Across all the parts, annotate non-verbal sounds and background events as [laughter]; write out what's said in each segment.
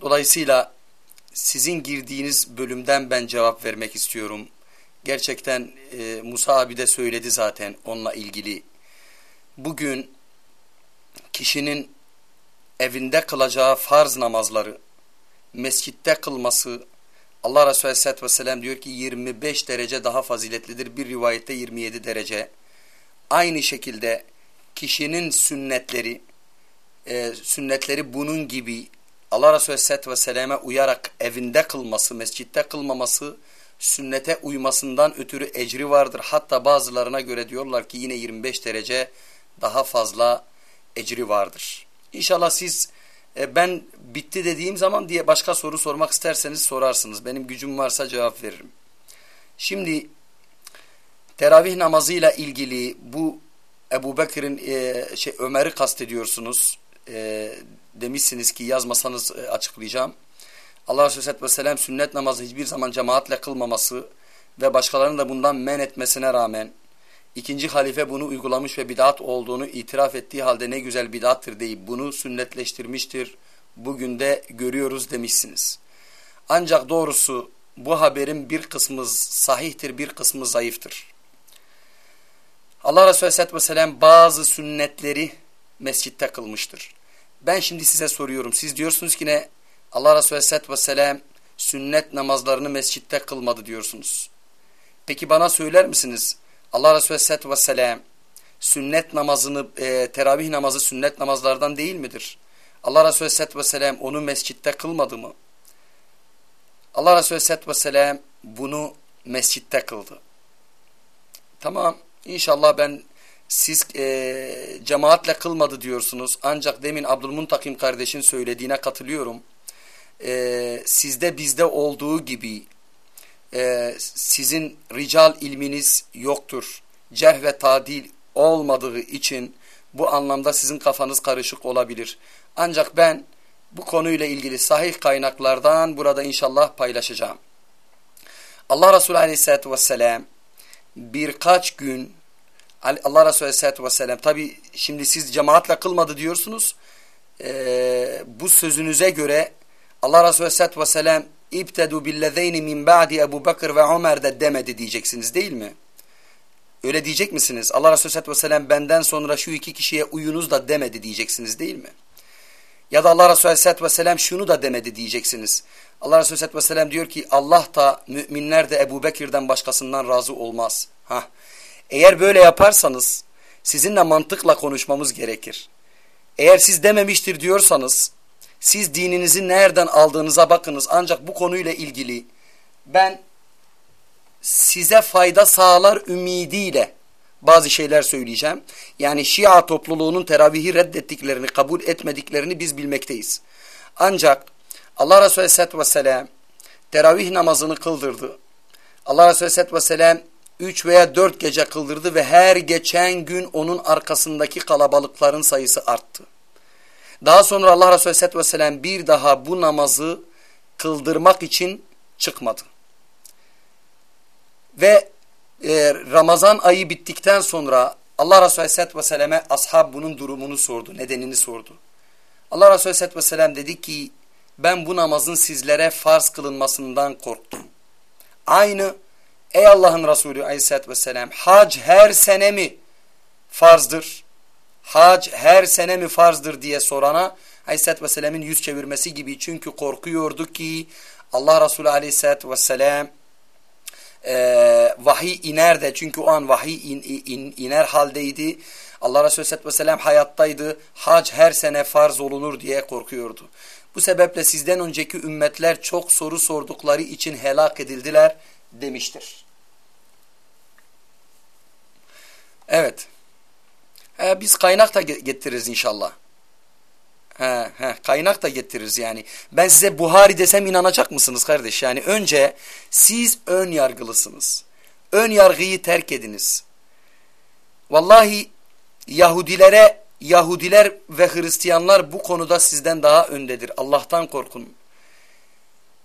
Dolayısıyla sizin girdiğiniz bölümden ben cevap vermek istiyorum. Gerçekten e, Musa abi de söyledi zaten onunla ilgili. Bugün kişinin evinde kılacağı farz namazları, mescitte kılması, Allah Resulü Aleyhisselatü Vesselam diyor ki 25 derece daha faziletlidir. Bir rivayette 27 derece. Aynı şekilde kişinin sünnetleri, e, sünnetleri bunun gibi Allah Resulü Aleyhisselatü Vesselam'a uyarak evinde kılması, mescitte kılmaması, sünnete uymasından ötürü ecri vardır. Hatta bazılarına göre diyorlar ki yine 25 derece daha fazla ecri vardır. İnşallah siz e, ben bitti dediğim zaman diye başka soru sormak isterseniz sorarsınız. Benim gücüm varsa cevap veririm. Şimdi teravih namazıyla ilgili bu Ebu Bekir'in e, şey Ömer'i kastediyorsunuz. E, demişsiniz ki yazmasanız e, açıklayacağım. Allah Resulü Aleyhisselatü Vesselam sünnet namazı hiçbir zaman cemaatle kılmaması ve başkalarının da bundan men etmesine rağmen ikinci halife bunu uygulamış ve bidat olduğunu itiraf ettiği halde ne güzel bidattır deyip bunu sünnetleştirmiştir. Bugün de görüyoruz demişsiniz. Ancak doğrusu bu haberin bir kısmı sahihtir, bir kısmı zayıftır. Allah Resulü Aleyhisselatü Vesselam bazı sünnetleri mescitte kılmıştır. Ben şimdi size soruyorum. Siz diyorsunuz ki ne? Allah Resulü Aleyhisselatü Vesselam sünnet namazlarını mescitte kılmadı diyorsunuz. Peki bana söyler misiniz? Allah Resulü Aleyhisselatü Vesselam sünnet namazını, e, teravih namazı sünnet namazlardan değil midir? Allah Resulü Aleyhisselatü Vesselam onu mescitte kılmadı mı? Allah Resulü Aleyhisselatü Vesselam bunu mescitte kıldı. Tamam inşallah ben siz e, cemaatle kılmadı diyorsunuz. Ancak demin Abdülmuntakim kardeşin söylediğine katılıyorum. E, sizde bizde olduğu gibi e, sizin rical ilminiz yoktur. Cerh ve tadil olmadığı için bu anlamda sizin kafanız karışık olabilir. Ancak ben bu konuyla ilgili sahih kaynaklardan burada inşallah paylaşacağım. Allah Resulü Aleyhisselatü Vesselam birkaç gün Allah Resulü Aleyhisselatü Vesselam tabi şimdi siz cemaatle kılmadı diyorsunuz. Ee, bu sözünüze göre Allah Resulü Aleyhisselatü Vesselam İbtedu billezeyni min ba'di Ebu Bakır ve Ömer de demedi diyeceksiniz değil mi? Öyle diyecek misiniz? Allah Resulü Aleyhisselatü Vesselam benden sonra şu iki kişiye uyunuz da demedi diyeceksiniz değil mi? Ya da Allah Resulü Aleyhisselatü Vesselam şunu da demedi diyeceksiniz. Allah Resulü Aleyhisselatü Vesselam diyor ki Allah da müminler de Ebu Bekir'den başkasından razı olmaz. Hah. Eğer böyle yaparsanız sizinle mantıkla konuşmamız gerekir. Eğer siz dememiştir diyorsanız siz dininizi nereden aldığınıza bakınız. Ancak bu konuyla ilgili ben size fayda sağlar ümidiyle bazı şeyler söyleyeceğim. Yani Şia topluluğunun teravihi reddettiklerini, kabul etmediklerini biz bilmekteyiz. Ancak Allah Resulü Aleyhisselatü Vesselam teravih namazını kıldırdı. Allah Resulü Aleyhisselatü Vesselam üç veya dört gece kıldırdı ve her geçen gün onun arkasındaki kalabalıkların sayısı arttı. Daha sonra Allah Resulü Aleyhisselatü Vesselam bir daha bu namazı kıldırmak için çıkmadı. Ve e, Ramazan ayı bittikten sonra Allah Resulü Aleyhisselatü Vesselam'e ashab bunun durumunu sordu, nedenini sordu. Allah Resulü Aleyhisselatü Vesselam dedi ki ben bu namazın sizlere farz kılınmasından korktum. Aynı ey Allah'ın Resulü Aleyhisselatü Vesselam hac her sene mi farzdır? hac her sene mi farzdır diye sorana Aleyhisselatü Vesselam'ın yüz çevirmesi gibi. Çünkü korkuyordu ki Allah Resulü Aleyhisselatü Vesselam e, vahiy iner de çünkü o an vahiy in, in, iner haldeydi. Allah Resulü Aleyhisselatü Vesselam hayattaydı. Hac her sene farz olunur diye korkuyordu. Bu sebeple sizden önceki ümmetler çok soru sordukları için helak edildiler demiştir. Evet. He, biz kaynak da getiririz inşallah. He, he, kaynak da getiririz yani. Ben size Buhari desem inanacak mısınız kardeş? Yani önce siz ön yargılısınız. Ön yargıyı terk ediniz. Vallahi Yahudilere, Yahudiler ve Hristiyanlar bu konuda sizden daha öndedir. Allah'tan korkun.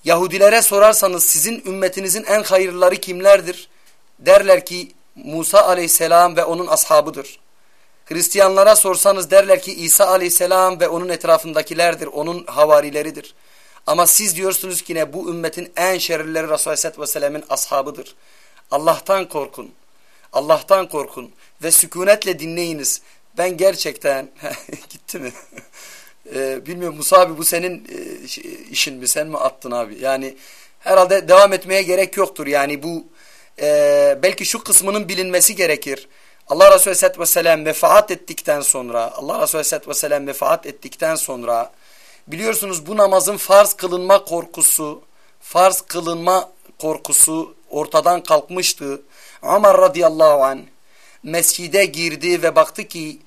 Yahudilere sorarsanız sizin ümmetinizin en hayırları kimlerdir? Derler ki Musa aleyhisselam ve onun ashabıdır. Hristiyanlara sorsanız derler ki İsa aleyhisselam ve onun etrafındakilerdir, onun havarileridir. Ama siz diyorsunuz ki ne bu ümmetin en şerrileri Resulullah Aleyhisselatü Vesselam'ın ashabıdır. Allah'tan korkun. Allah'tan korkun ve sükunetle dinleyiniz. Ben gerçekten [laughs] gitti mi? [laughs] ee, bilmiyorum Musa abi bu senin e, işin mi? Sen mi attın abi? Yani herhalde devam etmeye gerek yoktur. Yani bu e, belki şu kısmının bilinmesi gerekir. Allah Resulü Aleyhisselatü Vesselam vefaat ettikten sonra Allah Resulü Aleyhisselatü Vesselam vefaat ettikten sonra biliyorsunuz bu namazın farz kılınma korkusu farz kılınma korkusu ortadan kalkmıştı. Ömer radıyallahu anh mescide girdi ve baktı ki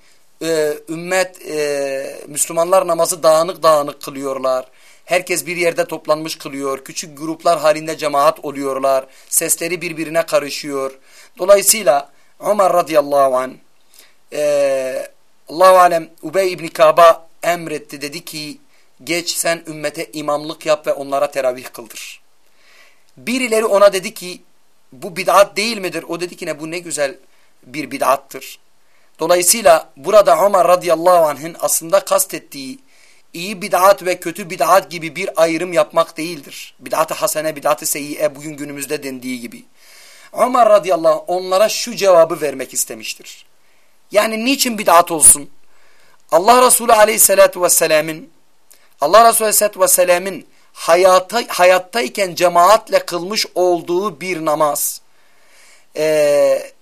e, ümmet e, Müslümanlar namazı dağınık dağınık kılıyorlar. Herkes bir yerde toplanmış kılıyor. Küçük gruplar halinde cemaat oluyorlar. Sesleri birbirine karışıyor. Dolayısıyla Ömer radıyallahu anh e, Allahu alem Ubey ibn Kaba emretti. Dedi ki geç sen ümmete imamlık yap ve onlara teravih kıldır. Birileri ona dedi ki bu bid'at değil midir? O dedi ki ne bu ne güzel bir bid'attır. Dolayısıyla burada Ömer radıyallahu anh'ın aslında kastettiği iyi bid'at ve kötü bid'at gibi bir ayrım yapmak değildir. Bid'at-ı hasene, bid'at-ı seyyiye bugün günümüzde dendiği gibi. Ömer radıyallahu anh onlara şu cevabı vermek istemiştir. Yani niçin bid'at olsun? Allah Resulü aleyhissalatu vesselamın Allah Resulü aleyhissalatu vesselamın hayata, hayattayken cemaatle kılmış olduğu bir namaz. Ee,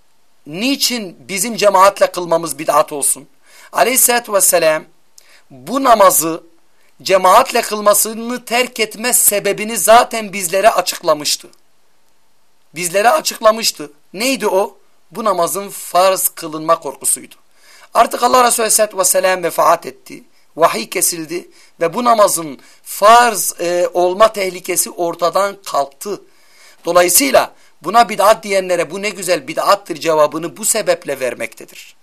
niçin bizim cemaatle kılmamız bid'at olsun? Aleyhissalatu vesselam bu namazı cemaatle kılmasını terk etme sebebini zaten bizlere açıklamıştı. Bizlere açıklamıştı. Neydi o? Bu namazın farz kılınma korkusuydu. Artık Allah Resulü Aleyhisselatü Vesselam vefat etti. Vahiy kesildi ve bu namazın farz e, olma tehlikesi ortadan kalktı. Dolayısıyla buna bid'at diyenlere bu ne güzel bid'attır cevabını bu sebeple vermektedir.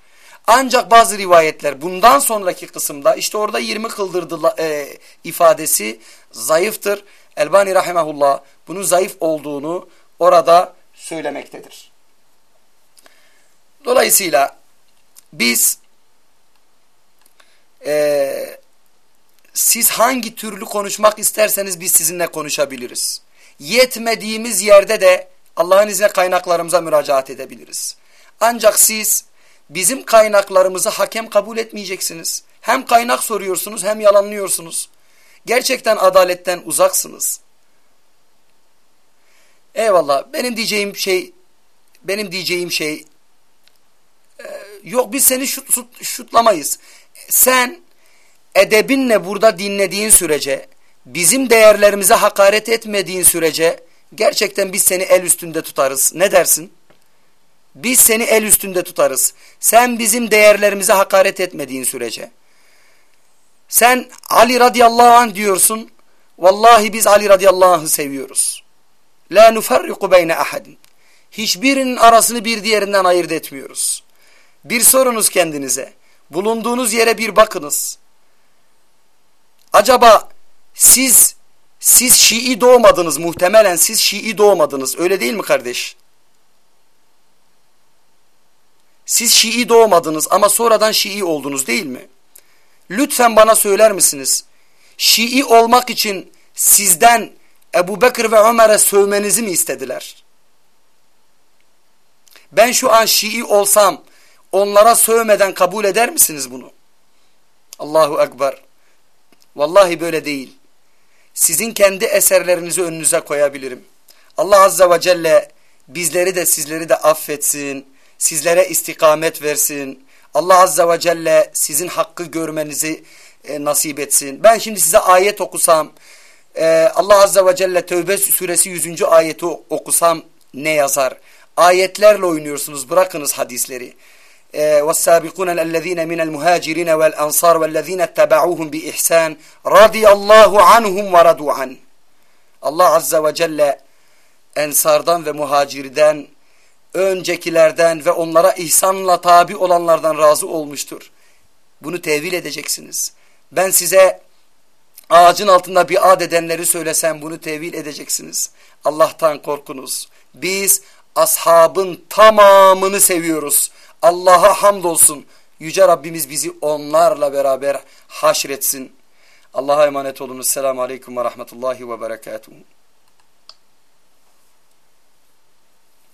Ancak bazı rivayetler bundan sonraki kısımda işte orada 20 kıldırdı e, ifadesi zayıftır. Elbani rahimahullah bunun zayıf olduğunu orada söylemektedir. Dolayısıyla biz e, siz hangi türlü konuşmak isterseniz biz sizinle konuşabiliriz. Yetmediğimiz yerde de Allah'ın izniyle kaynaklarımıza müracaat edebiliriz. Ancak siz bizim kaynaklarımızı hakem kabul etmeyeceksiniz. Hem kaynak soruyorsunuz hem yalanlıyorsunuz. Gerçekten adaletten uzaksınız. Eyvallah benim diyeceğim şey benim diyeceğim şey e, yok biz seni şut, şut, şutlamayız. Sen edebinle burada dinlediğin sürece bizim değerlerimize hakaret etmediğin sürece gerçekten biz seni el üstünde tutarız. Ne dersin? Biz seni el üstünde tutarız. Sen bizim değerlerimize hakaret etmediğin sürece. Sen Ali radıyallahu anh diyorsun. Vallahi biz Ali radıyallahu anh'ı seviyoruz. La nufarriku beyne ahadin. Hiçbirinin arasını bir diğerinden ayırt etmiyoruz. Bir sorunuz kendinize. Bulunduğunuz yere bir bakınız. Acaba siz siz Şii doğmadınız muhtemelen siz Şii doğmadınız öyle değil mi kardeş? Siz Şii doğmadınız ama sonradan Şii oldunuz değil mi? Lütfen bana söyler misiniz? Şii olmak için sizden Ebu Bekir ve Ömer'e sövmenizi mi istediler? Ben şu an Şii olsam onlara sövmeden kabul eder misiniz bunu? Allahu Ekber. Vallahi böyle değil. Sizin kendi eserlerinizi önünüze koyabilirim. Allah Azze ve Celle bizleri de sizleri de affetsin Sizlere istikamet versin. Allah Azze ve Celle sizin hakkı görmenizi e, nasip etsin. Ben şimdi size ayet okusam, e, Allah Azze ve Celle Tövbe suresi 100. ayeti okusam ne yazar? Ayetlerle oynuyorsunuz, bırakınız hadisleri. والسابقون الذين من المهاجرين والأنصار والذين اتبعوهم بإحسان رضي الله عنهم ورضوا عنه Allah Azze ve Celle ensardan ve muhacirden, öncekilerden ve onlara ihsanla tabi olanlardan razı olmuştur. Bunu tevil edeceksiniz. Ben size ağacın altında biat edenleri söylesem bunu tevil edeceksiniz. Allah'tan korkunuz. Biz ashabın tamamını seviyoruz. Allah'a hamdolsun. Yüce Rabbimiz bizi onlarla beraber haşretsin. Allah'a emanet olunuz. Selamun Aleyküm ve Rahmetullahi ve Berekatuhu.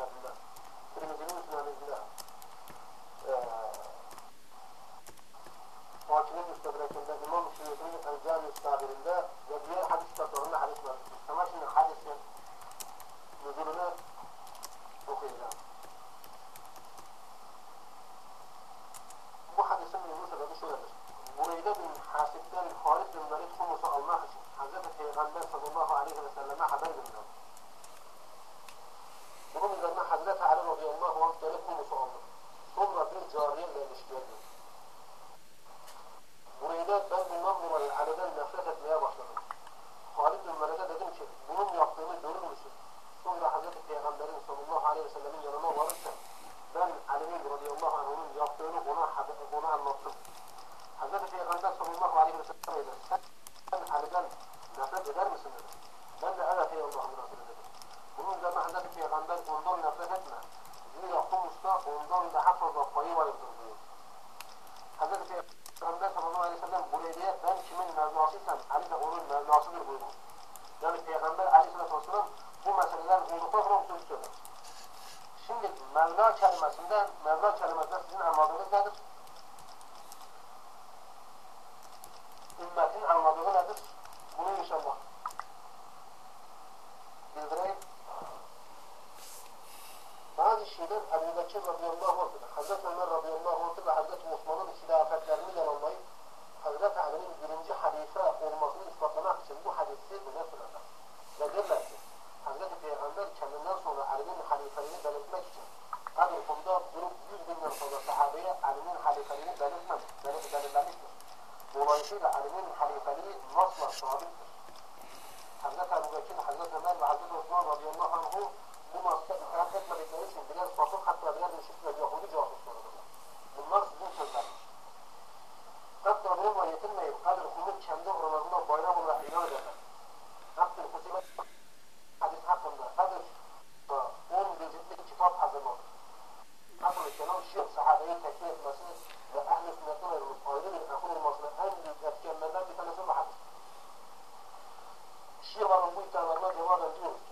of Mevla kelimesinden, Mevla kelimesinden sizin anladığınız nedir? Ümmetin anladığı nedir? Bunu inşallah bildireyim. Bazı şeyler Ebu Bekir radıyallahu anh, Hazreti Ömer radıyallahu anh ve Hazreti Osman'ın hilafetlerini yalanlayıp Hazreti Ali'nin birinci halife olmasını ispatlamak için bu hadisi bize sunarlar. Ve derler ki, Hazreti Peygamber kendinden sonra Ali'nin halifeliğini belirtmek için her okulda grup 100 binden fazla sahabeye Ali'nin halifeliğini belirtmem, belirlemiştir. Dolayısıyla Ali'nin halifeliği masla sabittir. Hazreti Ebu Bekir, Hazreti Ömer ve Hazreti Osman radıyallahu anhu bu masla itaat etmedikleri için birer sapık hatta birer müşrik ve Yahudi casusleridir. Bunlar الشيخ صحابي كثير مسيح لأهل سنتنا القائلين الأخوة المصنعين يتكلمان بثلاث محبس الشيخ رمويتا لله جوالا جوز.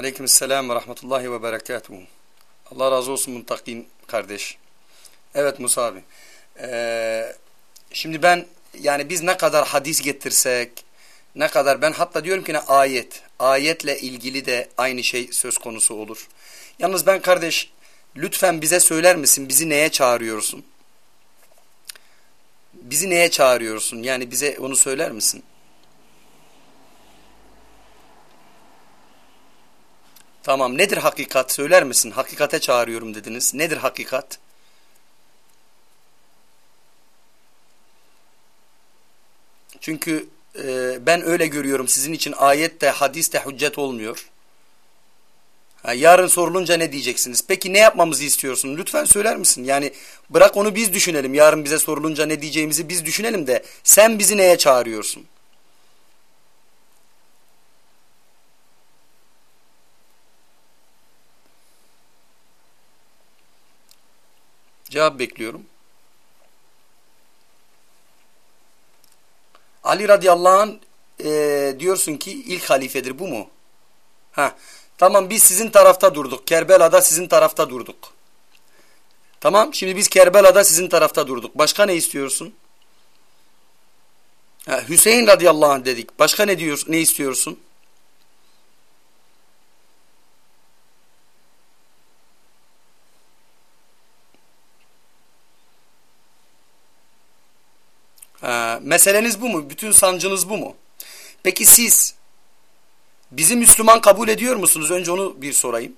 Aleyküm selam ve rahmetullahi ve berekatuhu. Allah razı olsun muntakim kardeş. Evet Musa abi. Ee, şimdi ben yani biz ne kadar hadis getirsek ne kadar ben hatta diyorum ki ne ayet. Ayetle ilgili de aynı şey söz konusu olur. Yalnız ben kardeş lütfen bize söyler misin bizi neye çağırıyorsun? Bizi neye çağırıyorsun? Yani bize onu söyler misin? Tamam nedir hakikat söyler misin? Hakikate çağırıyorum dediniz. Nedir hakikat? Çünkü e, ben öyle görüyorum sizin için ayet de hadis de hüccet olmuyor. Ha, yarın sorulunca ne diyeceksiniz? Peki ne yapmamızı istiyorsun? Lütfen söyler misin? Yani bırak onu biz düşünelim. Yarın bize sorulunca ne diyeceğimizi biz düşünelim de sen bizi neye çağırıyorsun? Cevap bekliyorum. Ali radıyallahu anh e, diyorsun ki ilk halifedir bu mu? Ha, tamam biz sizin tarafta durduk. Kerbela'da sizin tarafta durduk. Tamam şimdi biz Kerbela'da sizin tarafta durduk. Başka ne istiyorsun? Ha, Hüseyin radıyallahu anh dedik. Başka ne diyorsun? Ne istiyorsun? Ha, meseleniz bu mu? Bütün sancınız bu mu? Peki siz bizi Müslüman kabul ediyor musunuz? Önce onu bir sorayım.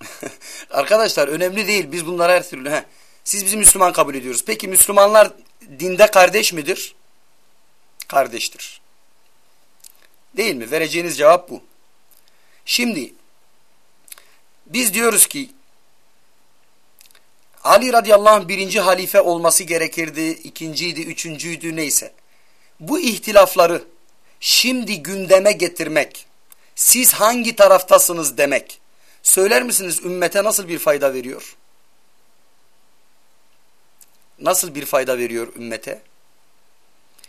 [laughs] Arkadaşlar önemli değil. Biz bunlara her türlü... Heh. Siz bizi Müslüman kabul ediyoruz. Peki Müslümanlar dinde kardeş midir? Kardeştir. Değil mi? Vereceğiniz cevap bu. Şimdi biz diyoruz ki Ali radıyallahu anh birinci halife olması gerekirdi, ikinciydi, üçüncüydü neyse. Bu ihtilafları şimdi gündeme getirmek, siz hangi taraftasınız demek, söyler misiniz ümmete nasıl bir fayda veriyor? Nasıl bir fayda veriyor ümmete?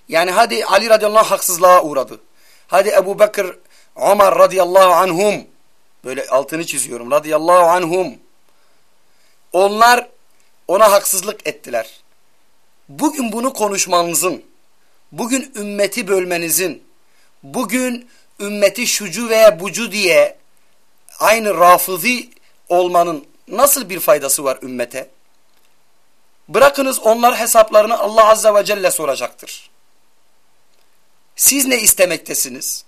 Yani hadi Ali radıyallahu anh haksızlığa uğradı. Hadi Ebu Bekir, Ömer radıyallahu anhum, böyle altını çiziyorum, radıyallahu anhum. Onlar ona haksızlık ettiler. Bugün bunu konuşmanızın, bugün ümmeti bölmenizin, bugün ümmeti şucu veya bucu diye aynı rafızi olmanın nasıl bir faydası var ümmete? Bırakınız onlar hesaplarını Allah Azze ve Celle soracaktır. Siz ne istemektesiniz?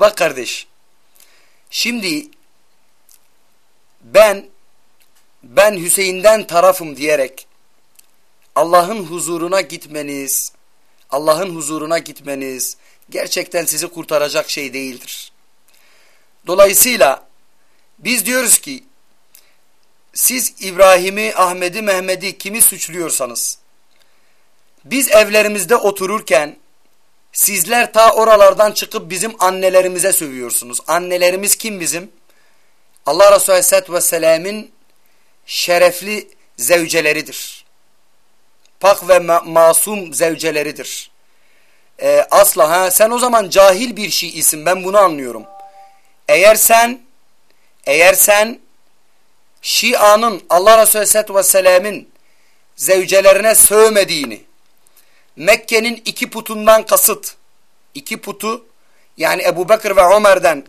Bak kardeş, şimdi ben ben Hüseyin'den tarafım diyerek Allah'ın huzuruna gitmeniz, Allah'ın huzuruna gitmeniz gerçekten sizi kurtaracak şey değildir. Dolayısıyla biz diyoruz ki siz İbrahim'i, Ahmet'i, Mehmet'i kimi suçluyorsanız biz evlerimizde otururken sizler ta oralardan çıkıp bizim annelerimize sövüyorsunuz. Annelerimiz kim bizim? Allah Resulü Aleyhisselatü Vesselam'ın şerefli zevceleridir. Pak ve ma masum zevceleridir. Ee, asla ha sen o zaman cahil bir şey isim ben bunu anlıyorum. Eğer sen eğer sen Şia'nın Allah Resulü Aleyhisselatü Vesselam'ın zevcelerine sövmediğini Mekke'nin iki putundan kasıt iki putu yani Ebu Bekir ve Ömer'den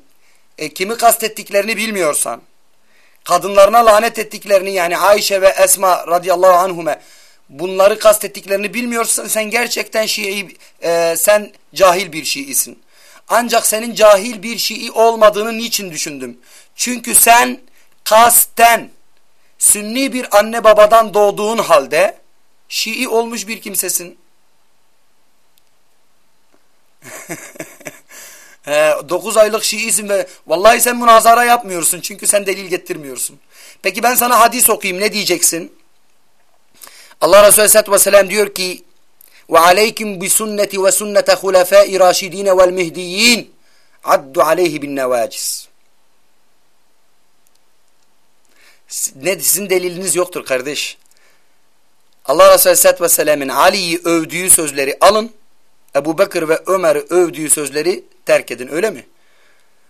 e, kimi kastettiklerini bilmiyorsan kadınlarına lanet ettiklerini yani Ayşe ve Esma radıyallahu anhume bunları kastettiklerini bilmiyorsan sen gerçekten Şii e, sen cahil bir Şiisin. Ancak senin cahil bir Şii olmadığını niçin düşündüm? Çünkü sen kasten sünni bir anne babadan doğduğun halde Şii olmuş bir kimsesin. [laughs] He, 9 aylık Şiisin ve vallahi sen münazara yapmıyorsun çünkü sen delil getirmiyorsun. Peki ben sana hadis okuyayım ne diyeceksin? Allah Resulü Aleyhisselatü Vesselam diyor ki sünnete hulefâi raşidine vel mihdiyyin addu aleyhi bin nevacis. Ne, sizin deliliniz yoktur kardeş. Allah Resulü Aleyhisselatü Vesselam'ın Ali'yi övdüğü sözleri alın. Ebu Bekir ve Ömer'i övdüğü sözleri terk edin öyle mi?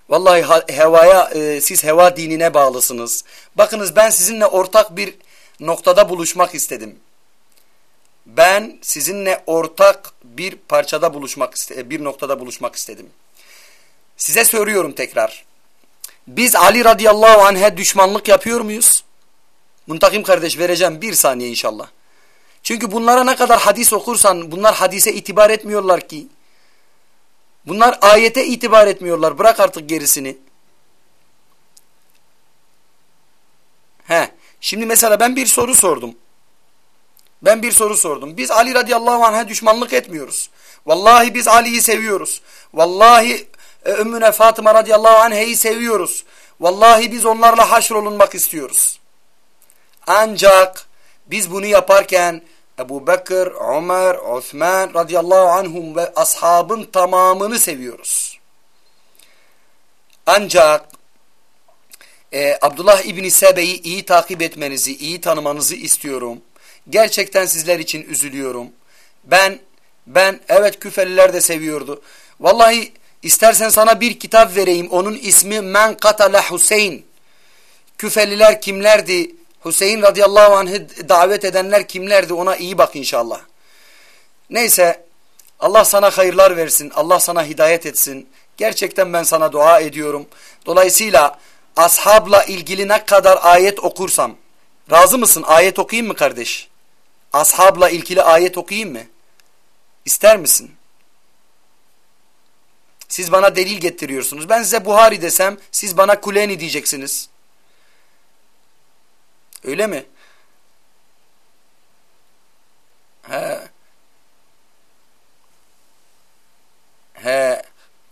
Vallahi hevaya e, siz heva dinine bağlısınız. Bakınız ben sizinle ortak bir noktada buluşmak istedim. Ben sizinle ortak bir parçada buluşmak istedim, bir noktada buluşmak istedim. Size soruyorum tekrar. Biz Ali radıyallahu anh'e düşmanlık yapıyor muyuz? Muntakim kardeş vereceğim bir saniye inşallah. Çünkü bunlara ne kadar hadis okursan bunlar hadise itibar etmiyorlar ki. Bunlar ayete itibar etmiyorlar. Bırak artık gerisini. He. Şimdi mesela ben bir soru sordum. Ben bir soru sordum. Biz Ali radıyallahu anh'a düşmanlık etmiyoruz. Vallahi biz Ali'yi seviyoruz. Vallahi e, Ümmüne Fatıma radıyallahu anh'ı seviyoruz. Vallahi biz onlarla haşrolunmak istiyoruz. Ancak biz bunu yaparken Ebu Bekir, Ömer, Osman radıyallahu anhum ve ashabın tamamını seviyoruz. Ancak e, Abdullah İbni Sebe'yi iyi takip etmenizi, iyi tanımanızı istiyorum. Gerçekten sizler için üzülüyorum. Ben, ben evet Küfeliler de seviyordu. Vallahi istersen sana bir kitap vereyim. Onun ismi Men Katala Hüseyin. Küfeliler kimlerdi? Hüseyin radıyallahu anh'ı davet edenler kimlerdi ona iyi bak inşallah. Neyse Allah sana hayırlar versin. Allah sana hidayet etsin. Gerçekten ben sana dua ediyorum. Dolayısıyla ashabla ilgili ne kadar ayet okursam. Razı mısın? Ayet okuyayım mı kardeş? Ashabla ilgili ayet okuyayım mı? İster misin? Siz bana delil getiriyorsunuz. Ben size Buhari desem siz bana Kuleni diyeceksiniz. Öyle mi? He. He.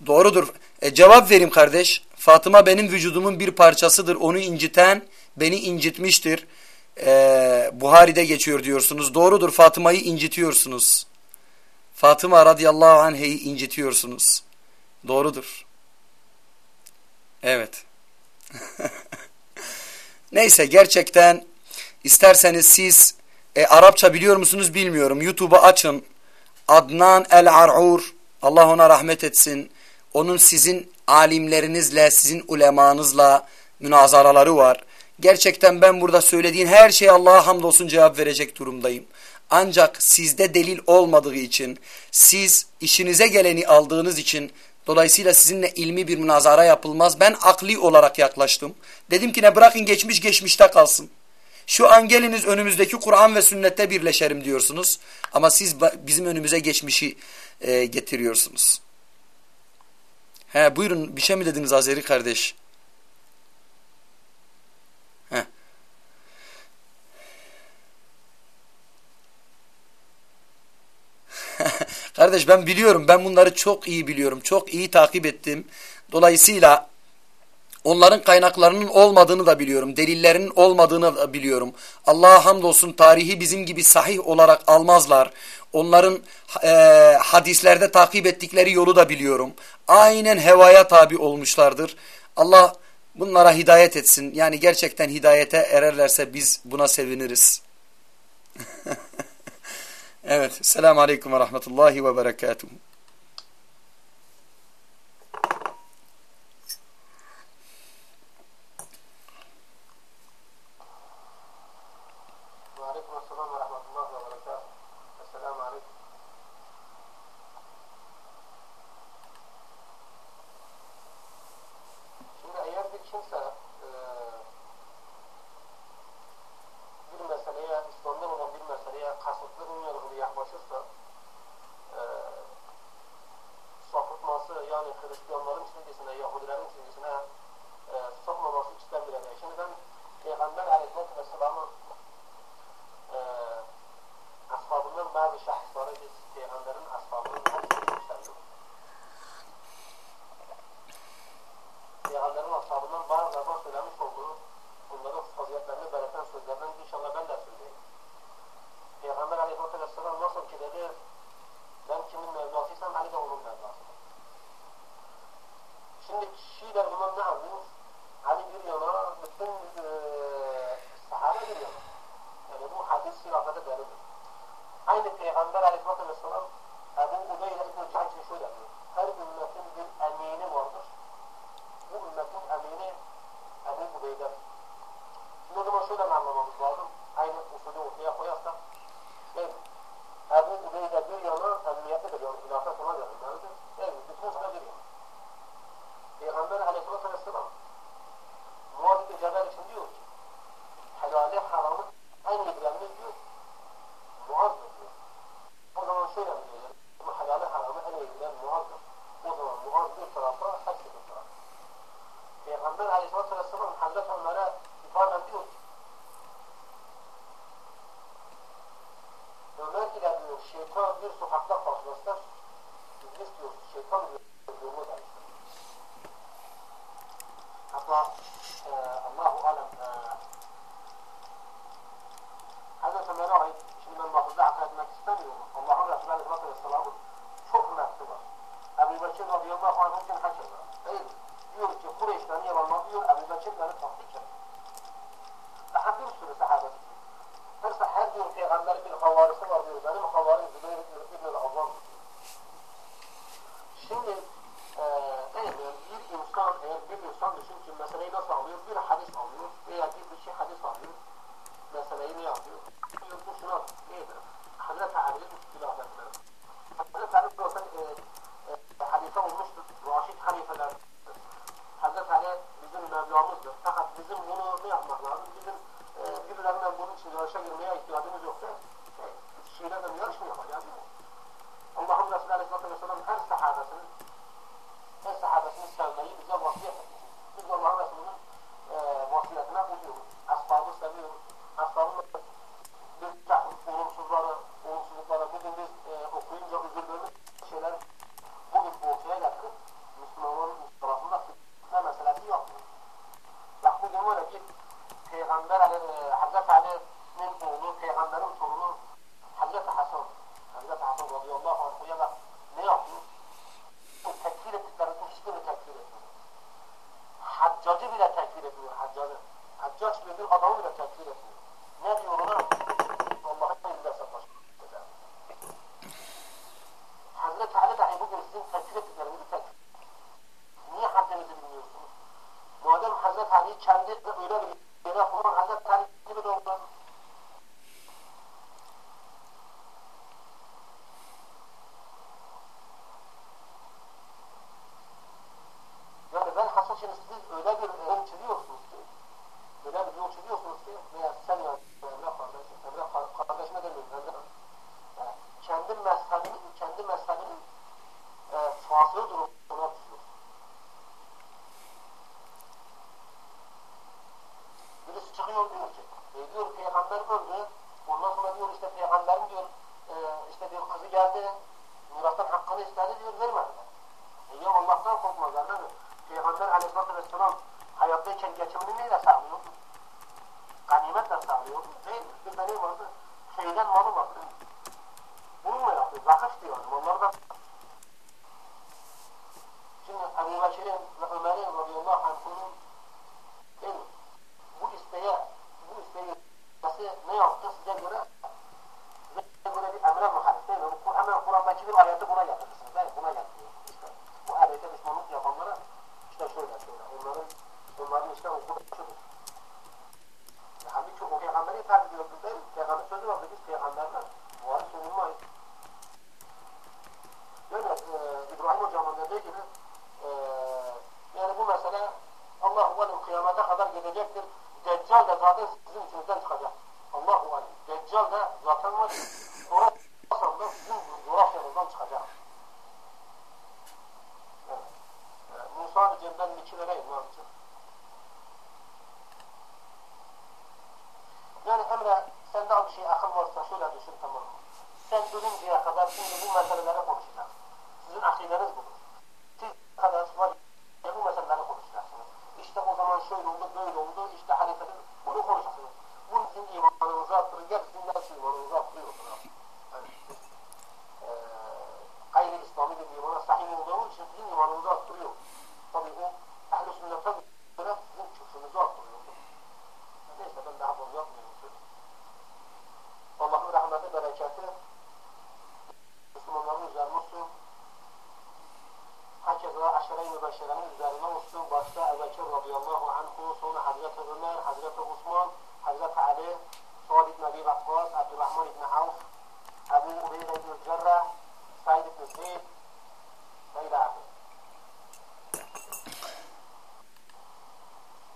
Doğrudur. E, cevap vereyim kardeş. Fatıma benim vücudumun bir parçasıdır. Onu inciten beni incitmiştir. E, Buhari'de geçiyor diyorsunuz. Doğrudur. Fatıma'yı incitiyorsunuz. Fatıma radıyallahu anh'ı incitiyorsunuz. Doğrudur. Evet. [laughs] Neyse gerçekten isterseniz siz e, Arapça biliyor musunuz bilmiyorum. YouTube'a açın. Adnan el-Ar'ur Allah ona rahmet etsin. Onun sizin alimlerinizle, sizin ulemanızla münazaraları var. Gerçekten ben burada söylediğin her şeye Allah'a hamdolsun cevap verecek durumdayım. Ancak sizde delil olmadığı için, siz işinize geleni aldığınız için Dolayısıyla sizinle ilmi bir münazara yapılmaz. Ben akli olarak yaklaştım. Dedim ki ne bırakın geçmiş geçmişte kalsın. Şu an geliniz önümüzdeki Kur'an ve sünnette birleşerim diyorsunuz. Ama siz bizim önümüze geçmişi e, getiriyorsunuz. He buyurun bir şey mi dediniz Azeri kardeş? He. Kardeş ben biliyorum. Ben bunları çok iyi biliyorum. Çok iyi takip ettim. Dolayısıyla onların kaynaklarının olmadığını da biliyorum. Delillerinin olmadığını da biliyorum. Allah'a hamdolsun tarihi bizim gibi sahih olarak almazlar. Onların e, hadislerde takip ettikleri yolu da biliyorum. Aynen hevaya tabi olmuşlardır. Allah bunlara hidayet etsin. Yani gerçekten hidayete ererlerse biz buna seviniriz. [laughs] evet. Selamun Aleyküm ve Rahmetullahi ve Berekatuhu. عندك الشيء اللي هما معروف علي جريانا بتن الصحابة جريانا يعني هو حديث سيرة هذا دارنا عين البيغمبر عليه الصلاة والسلام أبو أبي ابن جعج شو ده هل أمتن بالأمينة vardır bu ümmetin emini Ebu Ubeyde. Şimdi o zaman şöyle anlamamız lazım. Aynı usulü ortaya koyarsak. Evet. Ebu Ubeyde bir yana emniyette de yani hilafet ona verilmelidir. Evet. Bütün sıra bir yana. Peygamber aleyhissalatü vesselam Muaz bin Cebel için diyor ki helali haramı en iyi bilenimiz diyor Muaz'dır diyor. O zaman şöyle mi diyelim? Bu helali haramı en iyi bilen Muaz'dır. O zaman Muaz bir tarafa, hepsi bir tarafa. Peygamber aleyhissalatü vesselam Hazreti Ömer'e ifaden diyor ki Ömer ile diyor şeytan bir sokakta karşılaşsa İblis diyor şeytan diyor yolu der. الله أعلم هذا تمرعي şimdi ben vakıfda akletmek istemiyorum. Allah'ın Resulü Aleyhisselatü Vesselam'ın çok mektubu. Ebu Bekir radıyallahu anh'ın kaçırdı. haccacı bile tekfir ediyor haccacı. Haccac öbür adamı bile tekfir ediyor. Ne diyor ona? Allah'a illa sataşır. Hazreti Ali dahi bugün sizin tekfir ettiklerinizi tekfir Niye haddinizi bilmiyorsunuz? Madem Hazreti Ali kendi öyle bir yere kuran Hazreti Ali gibi de olmalı. Kadar şimdi bu meseleleri konuşacağız. Sizin akideniz budur. Siz ya bu meseleleri konuşacaksınız. İşte o zaman şöyle oldu, böyle oldu, işte halifenin bunu konuşacaksınız. Bu sizin imanınızı arttırır, gerçekten nasıl imanınızı arttırıyor. Yani, gayri İslami bir imana sahip olduğunuz için sizin imanınızı arttırıyor. Tabii o ehl-i sünnete göre sizin küfrünüzü arttırıyor. Neyse ben daha fazla yapmıyorum. Allah'ın rahmeti, bereketi عشرين بشرين در نوست و بسا اذكر رضي الله عنه سون حضرت عمر حضرت عثمان حضرت علی صالي بن نبي رقص عبد الرحمن بن عوف ابو عبيد بن الجرح سيد بن سيد سيد عبد.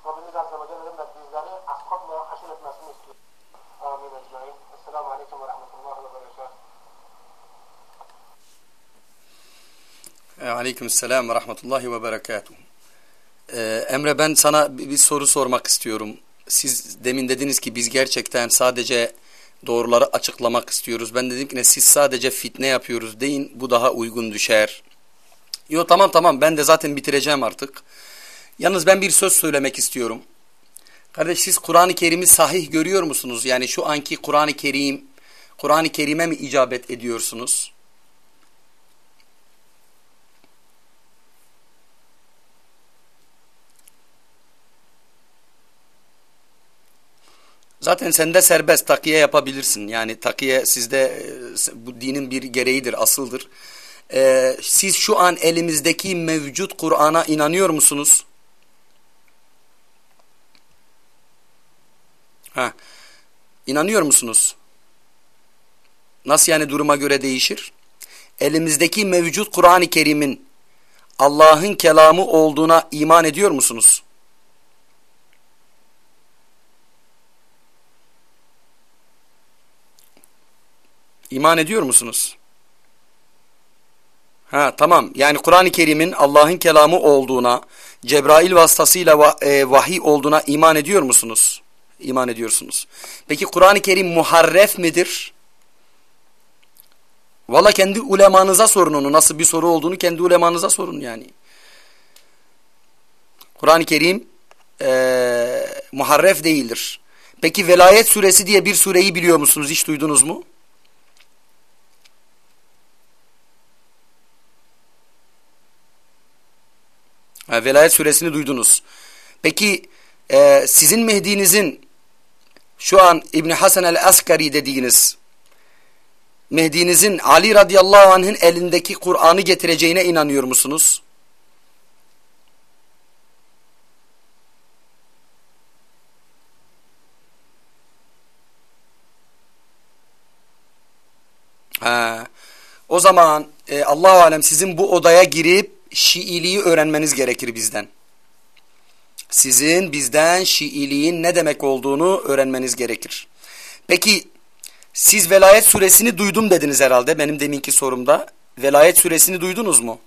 ربنا جزا مجرد من الجزاني اخطب مواحشين اتناس مستو آمين اجمعين السلام علیکم ورحمة Aleyküm selam ve rahmetullahi ve berekatuhu. Ee, Emre ben sana bir, bir soru sormak istiyorum. Siz demin dediniz ki biz gerçekten sadece doğruları açıklamak istiyoruz. Ben dedim ki ne siz sadece fitne yapıyoruz deyin bu daha uygun düşer. Yo tamam tamam ben de zaten bitireceğim artık. Yalnız ben bir söz söylemek istiyorum. Kardeş siz Kur'an-ı Kerim'i sahih görüyor musunuz? Yani şu anki Kur'an-ı Kerim, Kur'an-ı Kerim'e mi icabet ediyorsunuz? Zaten sende serbest takiye yapabilirsin. Yani takiye sizde e, bu dinin bir gereğidir, asıldır. Ee, siz şu an elimizdeki mevcut Kur'an'a inanıyor musunuz? Ha. İnanıyor musunuz? Nasıl yani duruma göre değişir? Elimizdeki mevcut Kur'an-ı Kerim'in Allah'ın kelamı olduğuna iman ediyor musunuz? İman ediyor musunuz? Ha tamam. Yani Kur'an-ı Kerim'in Allah'ın kelamı olduğuna, Cebrail vasıtasıyla va e, vahiy olduğuna iman ediyor musunuz? İman ediyorsunuz. Peki Kur'an-ı Kerim muharref midir? Valla kendi ulemanıza sorun onu. Nasıl bir soru olduğunu kendi ulemanıza sorun yani. Kur'an-ı Kerim e, muharref değildir. Peki Velayet suresi diye bir sureyi biliyor musunuz? Hiç duydunuz mu? Ha, Velayet suresini duydunuz. Peki e, sizin Mehdi'nizin şu an İbni Hasan el-Askari dediğiniz Mehdi'nizin Ali radıyallahu anh'ın elindeki Kur'an'ı getireceğine inanıyor musunuz? Ha, o zaman e, Allah alem sizin bu odaya girip Şiiliği öğrenmeniz gerekir bizden. Sizin bizden Şiiliğin ne demek olduğunu öğrenmeniz gerekir. Peki siz Velayet suresini duydum dediniz herhalde benim deminki sorumda. Velayet suresini duydunuz mu?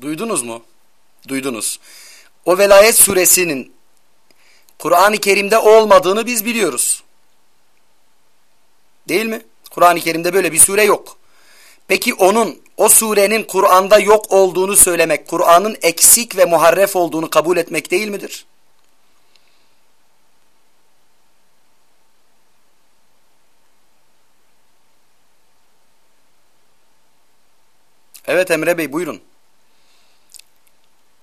Duydunuz mu? Duydunuz. O Velayet suresinin Kur'an-ı Kerim'de olmadığını biz biliyoruz. Değil mi? Kur'an-ı Kerim'de böyle bir sure yok. Peki onun, o surenin Kur'an'da yok olduğunu söylemek, Kur'an'ın eksik ve muharref olduğunu kabul etmek değil midir? Evet Emre Bey buyurun.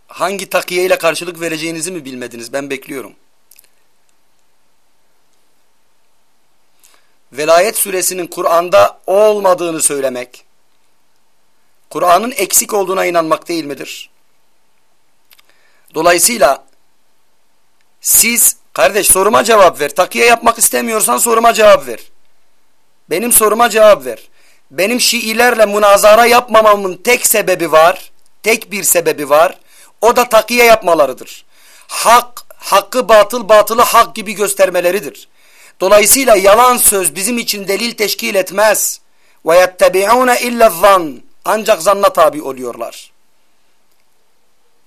Hangi takiye ile karşılık vereceğinizi mi bilmediniz? Ben bekliyorum. Velayet suresinin Kur'an'da olmadığını söylemek, Kur'an'ın eksik olduğuna inanmak değil midir? Dolayısıyla siz kardeş soruma cevap ver. Takiye yapmak istemiyorsan soruma cevap ver. Benim soruma cevap ver. Benim Şiilerle münazara yapmamamın tek sebebi var. Tek bir sebebi var. O da takiye yapmalarıdır. Hak, hakkı batıl, batılı hak gibi göstermeleridir. Dolayısıyla yalan söz bizim için delil teşkil etmez. وَيَتَّبِعُونَ اِلَّا الظَّنِّ Ancak zanna tabi oluyorlar.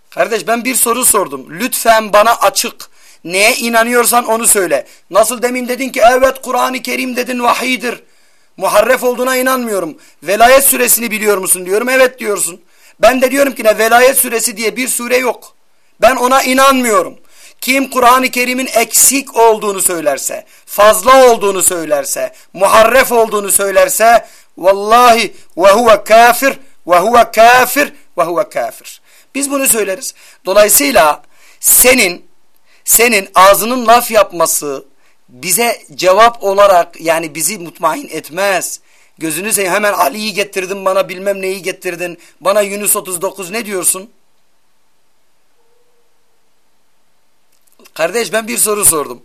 Kardeş ben bir soru sordum. Lütfen bana açık. Neye inanıyorsan onu söyle. Nasıl demin dedin ki evet Kur'an-ı Kerim dedin vahidir. Muharref olduğuna inanmıyorum. Velayet suresini biliyor musun diyorum. Evet diyorsun. Ben de diyorum ki ne velayet suresi diye bir sure yok. Ben ona inanmıyorum. Kim Kur'an-ı Kerim'in eksik olduğunu söylerse, fazla olduğunu söylerse, muharref olduğunu söylerse vallahi ve huve kafir ve huve kafir ve huve kafir. Biz bunu söyleriz. Dolayısıyla senin senin ağzının laf yapması bize cevap olarak yani bizi mutmain etmez. Gözünü seveyim hemen Ali'yi getirdin bana bilmem neyi getirdin. Bana Yunus 39 ne diyorsun? Kardeş ben bir soru sordum.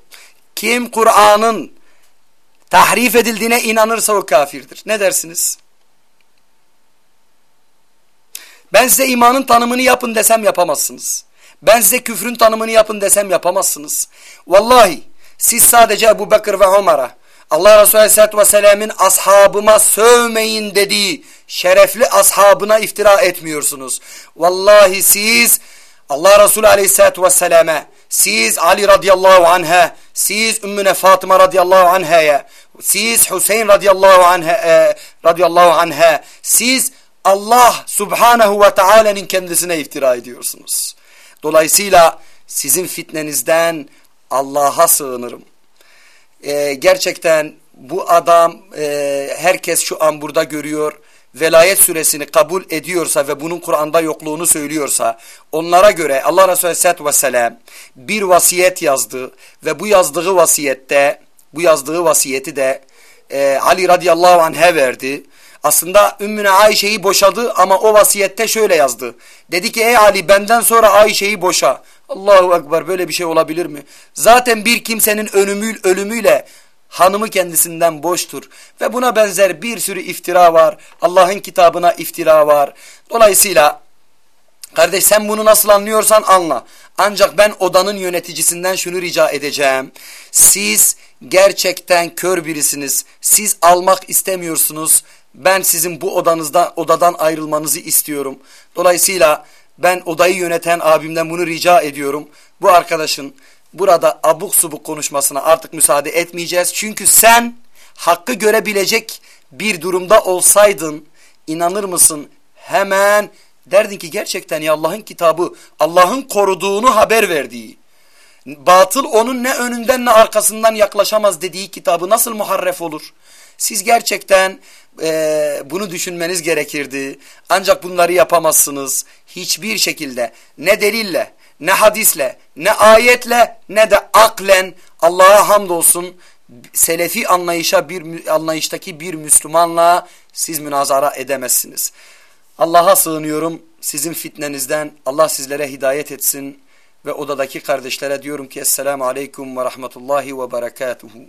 Kim Kur'an'ın tahrif edildiğine inanırsa o kafirdir. Ne dersiniz? Ben size imanın tanımını yapın desem yapamazsınız. Ben size küfrün tanımını yapın desem yapamazsınız. Vallahi siz sadece Ebu Bekir ve Ömer'e Allah Resulü Aleyhisselatü Vesselam'ın ashabıma sövmeyin dediği şerefli ashabına iftira etmiyorsunuz. Vallahi siz Allah Resulü Aleyhisselatü Vesselam'a, siz Ali radıyallahu anh'a, siz Ümmüne Fatıma radıyallahu anh'a, siz Hüseyin radıyallahu anh'a, e, radıyallahu anh'a, siz Allah subhanahu ve teala'nın kendisine iftira ediyorsunuz. Dolayısıyla sizin fitnenizden Allah'a sığınırım e, gerçekten bu adam e, herkes şu an burada görüyor velayet süresini kabul ediyorsa ve bunun Kur'an'da yokluğunu söylüyorsa onlara göre Allah Resulü Aleyhisselatü Vesselam bir vasiyet yazdı ve bu yazdığı vasiyette bu yazdığı vasiyeti de e, Ali radıyallahu anh'e verdi. Aslında Ümmüne Ayşe'yi boşadı ama o vasiyette şöyle yazdı. Dedi ki ey Ali benden sonra Ayşe'yi boşa. Allahu Ekber böyle bir şey olabilir mi? Zaten bir kimsenin ölümü, ölümüyle hanımı kendisinden boştur. Ve buna benzer bir sürü iftira var. Allah'ın kitabına iftira var. Dolayısıyla kardeş sen bunu nasıl anlıyorsan anla. Ancak ben odanın yöneticisinden şunu rica edeceğim. Siz gerçekten kör birisiniz. Siz almak istemiyorsunuz. Ben sizin bu odanızda odadan ayrılmanızı istiyorum. Dolayısıyla ben odayı yöneten abimden bunu rica ediyorum. Bu arkadaşın burada abuk subuk konuşmasına artık müsaade etmeyeceğiz. Çünkü sen hakkı görebilecek bir durumda olsaydın inanır mısın hemen derdin ki gerçekten ya Allah'ın kitabı Allah'ın koruduğunu haber verdiği batıl onun ne önünden ne arkasından yaklaşamaz dediği kitabı nasıl muharref olur? Siz gerçekten e, bunu düşünmeniz gerekirdi. Ancak bunları yapamazsınız. Hiçbir şekilde ne delille, ne hadisle, ne ayetle, ne de aklen Allah'a hamdolsun selefi anlayışa bir anlayıştaki bir Müslümanla siz münazara edemezsiniz. Allah'a sığınıyorum sizin fitnenizden. Allah sizlere hidayet etsin ve odadaki kardeşlere diyorum ki Esselamu Aleyküm ve Rahmetullahi ve Berekatuhu.